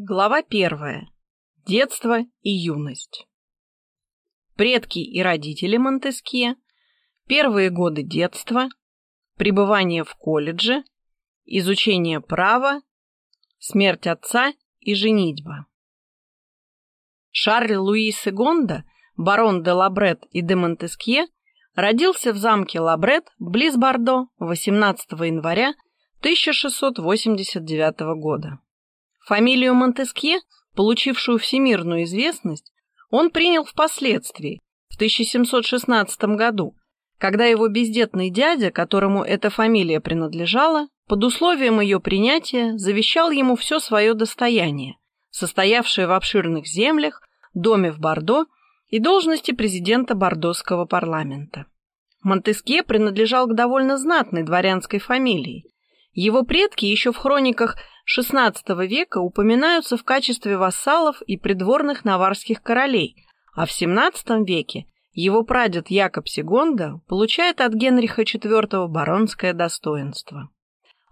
Глава первая. Детство и юность. Предки и родители Монтескье, первые годы детства, пребывание в колледже, изучение права, смерть отца и женитьба. Шарль Луи Сегонда, барон де Лабрет и де Монтескье, родился в замке Лабрет близ Бордо 18 января 1689 года. Фамилию Монтескье, получившую всемирную известность, он принял впоследствии, в 1716 году, когда его бездетный дядя, которому эта фамилия принадлежала, под условием ее принятия завещал ему все свое достояние, состоявшее в обширных землях, доме в Бордо и должности президента бордоского парламента. Монтескье принадлежал к довольно знатной дворянской фамилии. Его предки еще в хрониках XVI века упоминаются в качестве вассалов и придворных наварских королей, а в XVII веке его прадед Якоб Сигонда получает от Генриха IV баронское достоинство.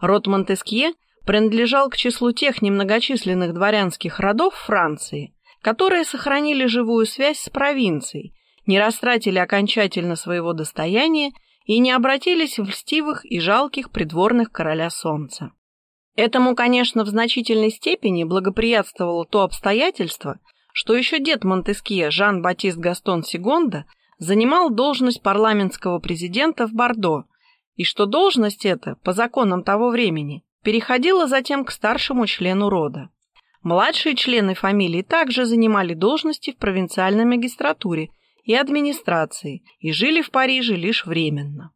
Род Монтескье принадлежал к числу тех немногочисленных дворянских родов Франции, которые сохранили живую связь с провинцией, не растратили окончательно своего достояния и не обратились в льстивых и жалких придворных короля солнца. Этому, конечно, в значительной степени благоприятствовало то обстоятельство, что еще дед Монтескье Жан-Батист Гастон Сигонда занимал должность парламентского президента в Бордо, и что должность эта, по законам того времени, переходила затем к старшему члену рода. Младшие члены фамилии также занимали должности в провинциальной магистратуре и администрации и жили в Париже лишь временно.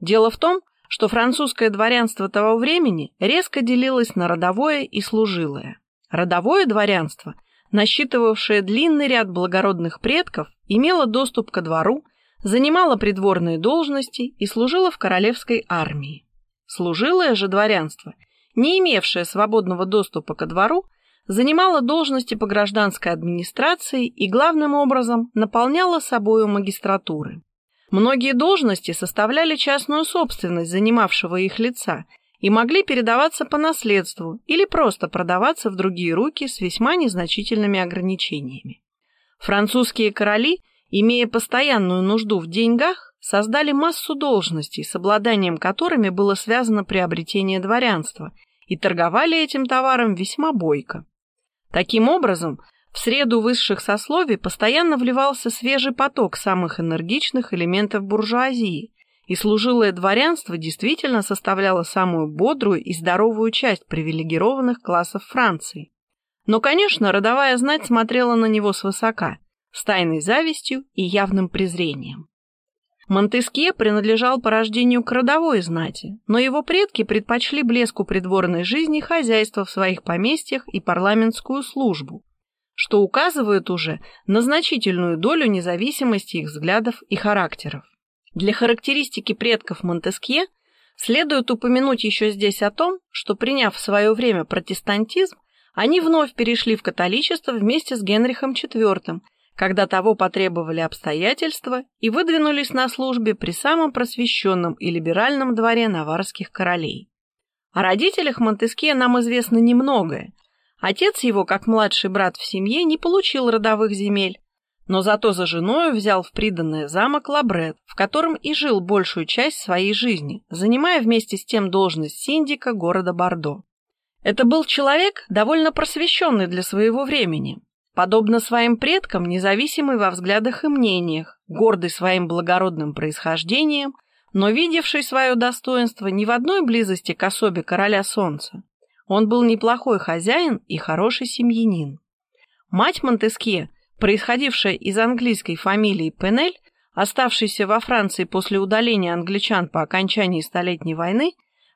Дело в том, что французское дворянство того времени резко делилось на родовое и служилое. Родовое дворянство, насчитывавшее длинный ряд благородных предков, имело доступ ко двору, занимало придворные должности и служило в королевской армии. Служилое же дворянство, не имевшее свободного доступа ко двору, занимало должности по гражданской администрации и главным образом наполняло собою магистратуры. Многие должности составляли частную собственность занимавшего их лица и могли передаваться по наследству или просто продаваться в другие руки с весьма незначительными ограничениями. Французские короли, имея постоянную нужду в деньгах, создали массу должностей, с обладанием которыми было связано приобретение дворянства, и торговали этим товаром весьма бойко. Таким образом, в среду высших сословий постоянно вливался свежий поток самых энергичных элементов буржуазии, и служилое дворянство действительно составляло самую бодрую и здоровую часть привилегированных классов Франции. Но, конечно, родовая знать смотрела на него свысока, с тайной завистью и явным презрением. Монтескье принадлежал по рождению к родовой знати, но его предки предпочли блеску придворной жизни хозяйство в своих поместьях и парламентскую службу, что указывает уже на значительную долю независимости их взглядов и характеров. Для характеристики предков Монтескье следует упомянуть еще здесь о том, что, приняв в свое время протестантизм, они вновь перешли в католичество вместе с Генрихом IV, когда того потребовали обстоятельства и выдвинулись на службе при самом просвещенном и либеральном дворе наварских королей. О родителях Монтескье нам известно немногое, Отец его, как младший брат в семье, не получил родовых земель, но зато за женою взял в приданное замок Лабрет, в котором и жил большую часть своей жизни, занимая вместе с тем должность синдика города Бордо. Это был человек, довольно просвещенный для своего времени, подобно своим предкам, независимый во взглядах и мнениях, гордый своим благородным происхождением, но видевший свое достоинство не в одной близости к особе короля солнца, он был неплохой хозяин и хороший семьянин. Мать Монтескье, происходившая из английской фамилии Пенель, оставшейся во Франции после удаления англичан по окончании Столетней войны,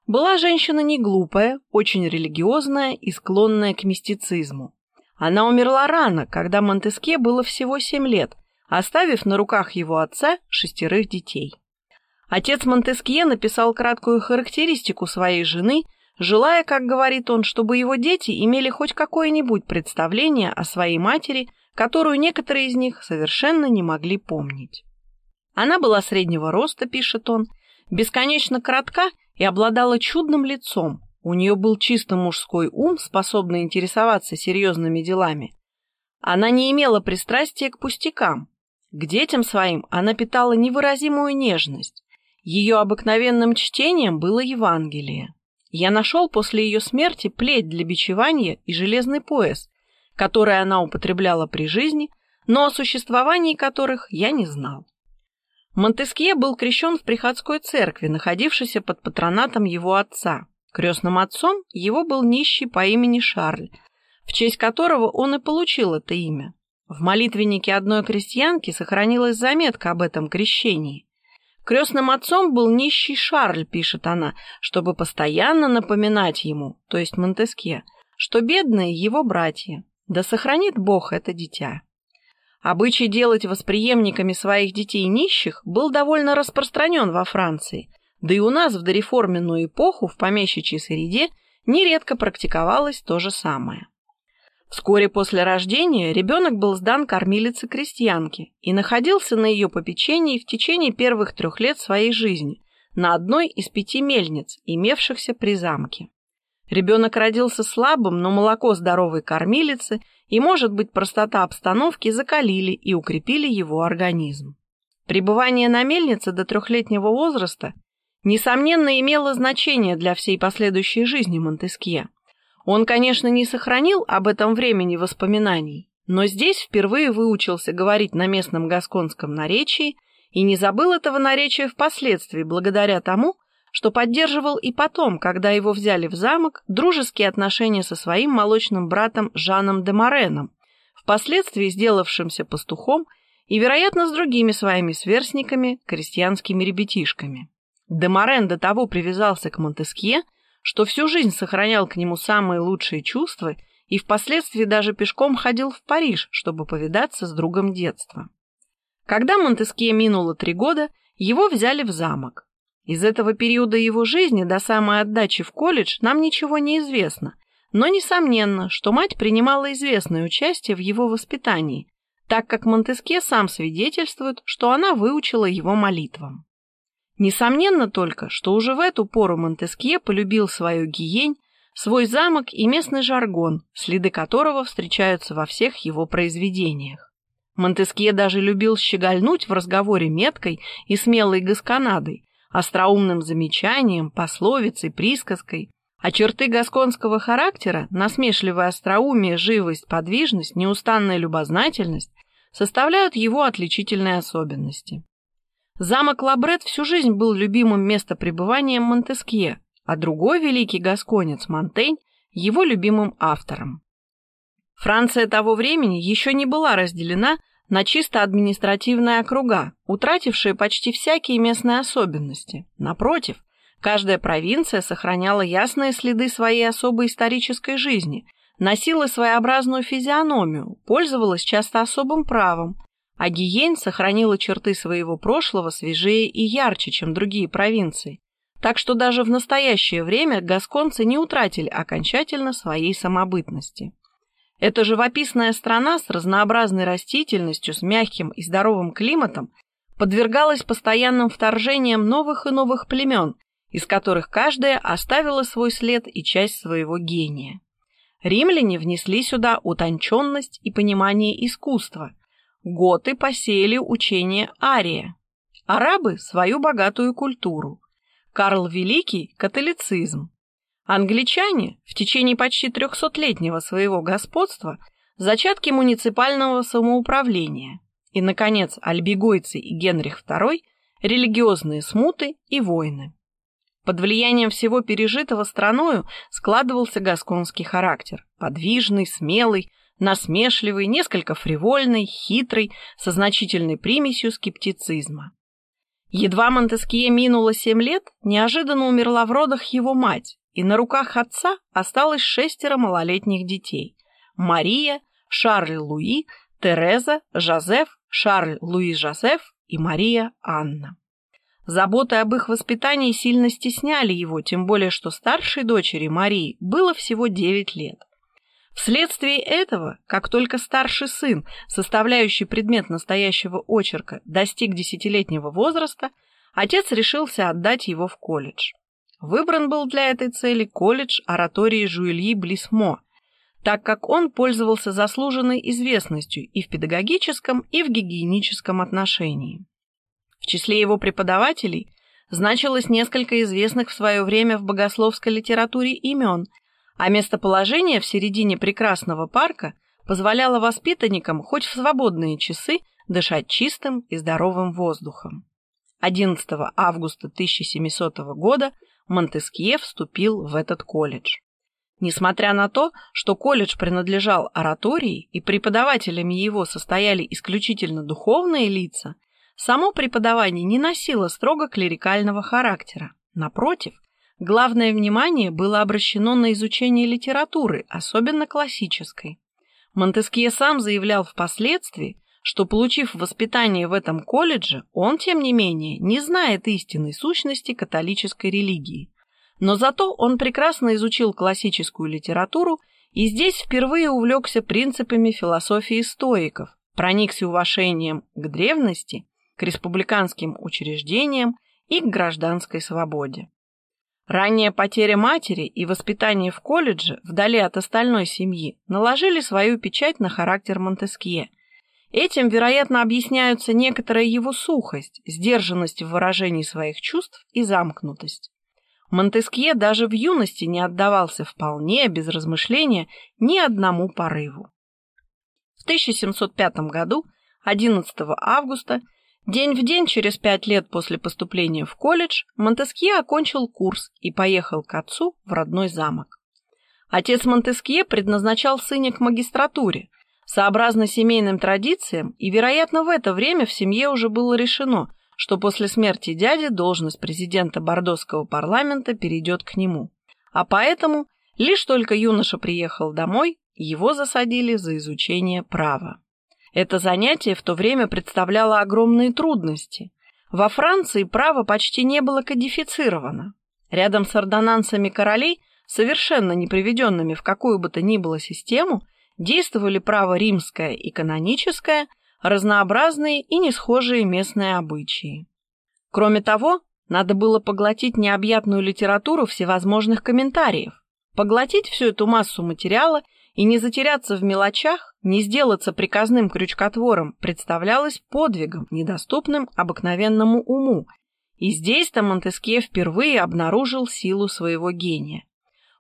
была женщина не глупая, очень религиозная и склонная к мистицизму. Она умерла рано, когда Монтескье было всего семь лет, оставив на руках его отца шестерых детей. Отец Монтескье написал краткую характеристику своей жены – желая, как говорит он, чтобы его дети имели хоть какое-нибудь представление о своей матери, которую некоторые из них совершенно не могли помнить. Она была среднего роста, пишет он, бесконечно коротка и обладала чудным лицом, У нее был чисто мужской ум, способный интересоваться серьезными делами. Она не имела пристрастия к пустякам. К детям своим она питала невыразимую нежность. Ее обыкновенным чтением было Евангелие. Я нашел после ее смерти плеть для бичевания и железный пояс, который она употребляла при жизни, но о существовании которых я не знал. Монтескье был крещен в приходской церкви, находившейся под патронатом его отца. Крестным отцом его был нищий по имени Шарль, в честь которого он и получил это имя. В молитвеннике одной крестьянки сохранилась заметка об этом крещении. Крестным отцом был нищий Шарль, пишет она, чтобы постоянно напоминать ему, то есть Монтескье, что бедные его братья, да сохранит Бог это дитя. Обычай делать восприемниками своих детей нищих был довольно распространен во Франции, да и у нас в дореформенную эпоху в помещичьей среде нередко практиковалось то же самое. Вскоре после рождения ребенок был сдан кормилице-крестьянке и находился на ее попечении в течение первых трех лет своей жизни на одной из пяти мельниц, имевшихся при замке. Ребенок родился слабым, но молоко здоровой кормилицы и, может быть, простота обстановки закалили и укрепили его организм. Пребывание на мельнице до трехлетнего возраста, несомненно, имело значение для всей последующей жизни Монтескье. Он, конечно, не сохранил об этом времени воспоминаний, но здесь впервые выучился говорить на местном гасконском наречии и не забыл этого наречия впоследствии благодаря тому, что поддерживал и потом, когда его взяли в замок, дружеские отношения со своим молочным братом Жаном де Мореном, впоследствии сделавшимся пастухом и, вероятно, с другими своими сверстниками, крестьянскими ребятишками. Де Морен до того привязался к Монтескье, что всю жизнь сохранял к нему самые лучшие чувства и впоследствии даже пешком ходил в Париж, чтобы повидаться с другом детства. Когда Монтескье минуло три года, его взяли в замок. Из этого периода его жизни до самой отдачи в колледж нам ничего не известно, но несомненно, что мать принимала известное участие в его воспитании, так как Монтеске сам свидетельствует, что она выучила его молитвам. Несомненно только, что уже в эту пору Монтескье полюбил свою гиень, свой замок и местный жаргон, следы которого встречаются во всех его произведениях. Монтескье даже любил щегольнуть в разговоре меткой и смелой гасконадой, остроумным замечанием, пословицей, присказкой, а черты гасконского характера, насмешливое остроумие, живость, подвижность, неустанная любознательность составляют его отличительные особенности. Замок Лабрет всю жизнь был любимым местопребыванием Монтескье, а другой великий гасконец Монтень – его любимым автором. Франция того времени еще не была разделена на чисто административные округа, утратившие почти всякие местные особенности. Напротив, каждая провинция сохраняла ясные следы своей особой исторической жизни, носила своеобразную физиономию, пользовалась часто особым правом, а Гиень сохранила черты своего прошлого свежее и ярче, чем другие провинции. Так что даже в настоящее время гасконцы не утратили окончательно своей самобытности. Эта живописная страна с разнообразной растительностью, с мягким и здоровым климатом подвергалась постоянным вторжениям новых и новых племен, из которых каждая оставила свой след и часть своего гения. Римляне внесли сюда утонченность и понимание искусства. Готы посеяли учение Ария. Арабы – свою богатую культуру. Карл Великий – католицизм. Англичане в течение почти трехсотлетнего своего господства зачатки муниципального самоуправления и, наконец, альбигойцы и Генрих II религиозные смуты и войны. Под влиянием всего пережитого страною складывался гасконский характер, подвижный, смелый, насмешливый, несколько фривольный, хитрый, со значительной примесью скептицизма. Едва Монтескье минуло семь лет, неожиданно умерла в родах его мать, и на руках отца осталось шестеро малолетних детей. Мария, Шарль Луи, Тереза, Жозеф, Шарль Луи Жозеф и Мария Анна. Заботы об их воспитании сильно стесняли его, тем более что старшей дочери Марии было всего 9 лет. Вследствие этого, как только старший сын, составляющий предмет настоящего очерка, достиг десятилетнего возраста, отец решился отдать его в колледж. Выбран был для этой цели колледж оратории Жуэльи Блисмо, так как он пользовался заслуженной известностью и в педагогическом, и в гигиеническом отношении. В числе его преподавателей значилось несколько известных в свое время в богословской литературе имен, а местоположение в середине прекрасного парка позволяло воспитанникам хоть в свободные часы дышать чистым и здоровым воздухом. 11 августа 1700 года Монтескье вступил в этот колледж. Несмотря на то, что колледж принадлежал оратории и преподавателями его состояли исключительно духовные лица, само преподавание не носило строго клерикального характера. Напротив, главное внимание было обращено на изучение литературы, особенно классической. Монтескье сам заявлял впоследствии, что, получив воспитание в этом колледже, он, тем не менее, не знает истинной сущности католической религии. Но зато он прекрасно изучил классическую литературу и здесь впервые увлекся принципами философии стоиков, проникся уважением к древности, к республиканским учреждениям и к гражданской свободе. Ранняя потеря матери и воспитание в колледже, вдали от остальной семьи, наложили свою печать на характер Монтескье – Этим, вероятно, объясняются некоторая его сухость, сдержанность в выражении своих чувств и замкнутость. Монтескье даже в юности не отдавался вполне, без размышления, ни одному порыву. В 1705 году, 11 августа, день в день через пять лет после поступления в колледж, Монтескье окончил курс и поехал к отцу в родной замок. Отец Монтескье предназначал сына к магистратуре – Сообразно семейным традициям, и, вероятно, в это время в семье уже было решено, что после смерти дяди должность президента Бордосского парламента перейдет к нему. А поэтому, лишь только юноша приехал домой, его засадили за изучение права. Это занятие в то время представляло огромные трудности. Во Франции право почти не было кодифицировано. Рядом с ордонансами королей, совершенно не приведенными в какую бы то ни было систему, действовали право римское и каноническое, разнообразные и несхожие местные обычаи. Кроме того, надо было поглотить необъятную литературу всевозможных комментариев, поглотить всю эту массу материала и не затеряться в мелочах, не сделаться приказным крючкотвором представлялось подвигом, недоступным обыкновенному уму, и здесь-то Монтескье впервые обнаружил силу своего гения.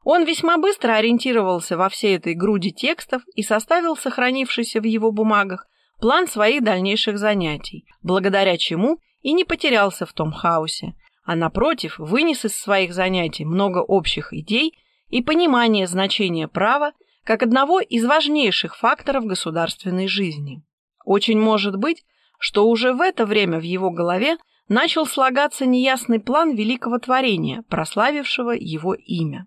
Он весьма быстро ориентировался во всей этой груди текстов и составил сохранившийся в его бумагах план своих дальнейших занятий, благодаря чему и не потерялся в том хаосе, а напротив вынес из своих занятий много общих идей и понимание значения права как одного из важнейших факторов государственной жизни. Очень может быть, что уже в это время в его голове начал слагаться неясный план великого творения, прославившего его имя.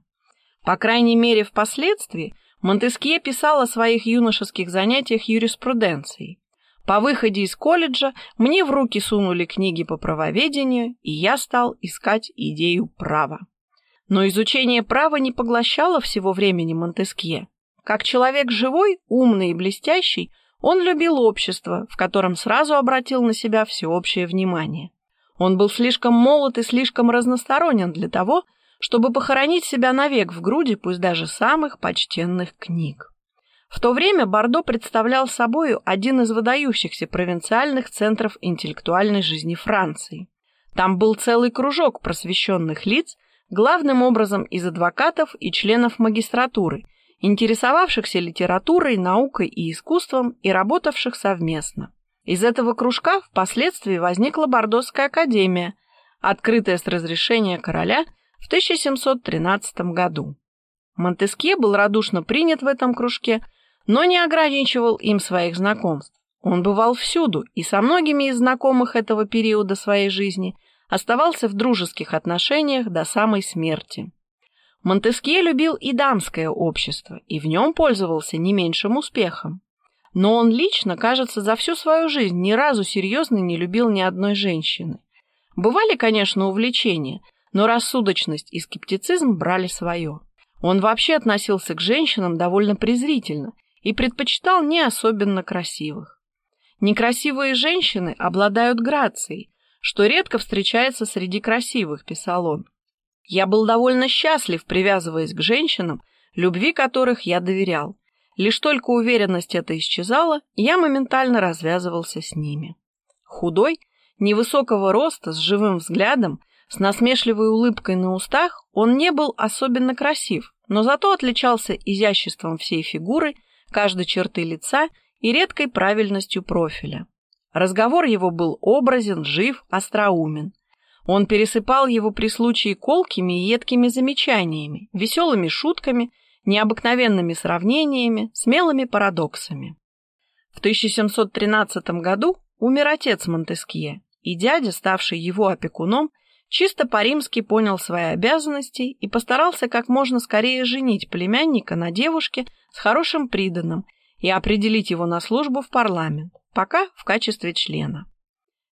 По крайней мере, впоследствии Монтескье писал о своих юношеских занятиях юриспруденцией. По выходе из колледжа мне в руки сунули книги по правоведению, и я стал искать идею права. Но изучение права не поглощало всего времени Монтескье. Как человек живой, умный и блестящий, он любил общество, в котором сразу обратил на себя всеобщее внимание. Он был слишком молод и слишком разносторонен для того, чтобы похоронить себя навек в груди, пусть даже самых почтенных книг. В то время Бордо представлял собою один из выдающихся провинциальных центров интеллектуальной жизни Франции. Там был целый кружок просвещенных лиц, главным образом из адвокатов и членов магистратуры, интересовавшихся литературой, наукой и искусством и работавших совместно. Из этого кружка впоследствии возникла Бордосская академия, открытая с разрешения короля – в 1713 году. Монтескье был радушно принят в этом кружке, но не ограничивал им своих знакомств. Он бывал всюду и со многими из знакомых этого периода своей жизни оставался в дружеских отношениях до самой смерти. Монтескье любил и дамское общество, и в нем пользовался не меньшим успехом. Но он лично, кажется, за всю свою жизнь ни разу серьезно не любил ни одной женщины. Бывали, конечно, увлечения, но рассудочность и скептицизм брали свое. Он вообще относился к женщинам довольно презрительно и предпочитал не особенно красивых. Некрасивые женщины обладают грацией, что редко встречается среди красивых, писал он. Я был довольно счастлив, привязываясь к женщинам, любви которых я доверял. Лишь только уверенность эта исчезала, я моментально развязывался с ними. Худой, невысокого роста, с живым взглядом, с насмешливой улыбкой на устах, он не был особенно красив, но зато отличался изяществом всей фигуры, каждой черты лица и редкой правильностью профиля. Разговор его был образен, жив, остроумен. Он пересыпал его при случае колкими и едкими замечаниями, веселыми шутками, необыкновенными сравнениями, смелыми парадоксами. В 1713 году умер отец Монтескье, и дядя, ставший его опекуном, чисто по-римски понял свои обязанности и постарался как можно скорее женить племянника на девушке с хорошим приданым и определить его на службу в парламент, пока в качестве члена.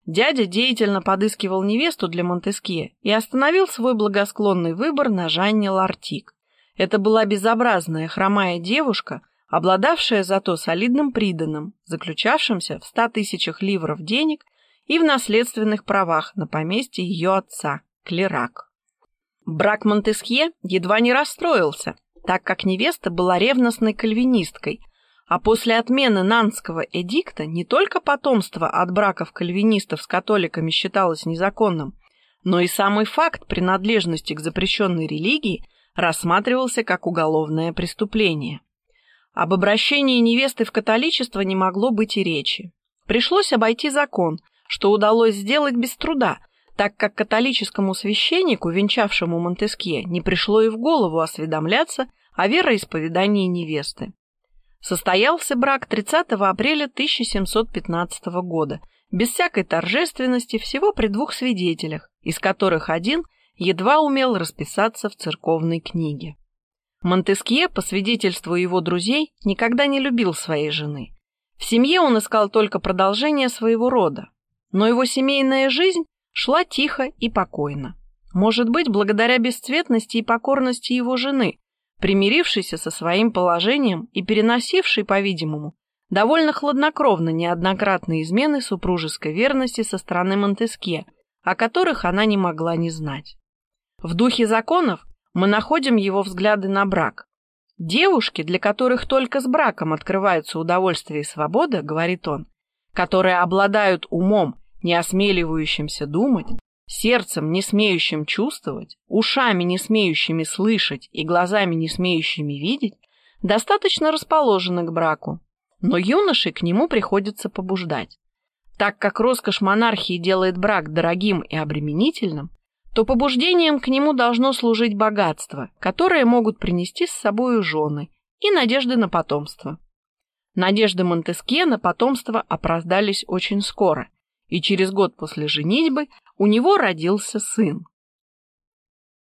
Дядя деятельно подыскивал невесту для Монтескье и остановил свой благосклонный выбор на Жанне Лартик. Это была безобразная хромая девушка, обладавшая зато солидным приданым, заключавшимся в ста тысячах ливров денег и в наследственных правах на поместье ее отца, Клерак. Брак Монтескье едва не расстроился, так как невеста была ревностной кальвинисткой – а после отмены Нанского эдикта не только потомство от браков кальвинистов с католиками считалось незаконным, но и самый факт принадлежности к запрещенной религии рассматривался как уголовное преступление. Об обращении невесты в католичество не могло быть и речи. Пришлось обойти закон, что удалось сделать без труда, так как католическому священнику, венчавшему Монтескье, не пришло и в голову осведомляться о вероисповедании невесты. Состоялся брак 30 апреля 1715 года, без всякой торжественности, всего при двух свидетелях, из которых один едва умел расписаться в церковной книге. Монтескье, по свидетельству его друзей, никогда не любил своей жены. В семье он искал только продолжение своего рода, но его семейная жизнь шла тихо и покойно. Может быть, благодаря бесцветности и покорности его жены, примирившийся со своим положением и переносивший, по-видимому, довольно хладнокровно неоднократные измены супружеской верности со стороны Монтескье, о которых она не могла не знать. В духе законов мы находим его взгляды на брак. Девушки, для которых только с браком открываются удовольствие и свобода, говорит он, которые обладают умом, не осмеливающимся думать, сердцем, не смеющим чувствовать, ушами, не смеющими слышать и глазами, не смеющими видеть, достаточно расположены к браку, но юношей к нему приходится побуждать. Так как роскошь монархии делает брак дорогим и обременительным, то побуждением к нему должно служить богатство, которое могут принести с собою жены, и надежды на потомство. Надежды Монтескье на потомство оправдались очень скоро, и через год после женитьбы у него родился сын.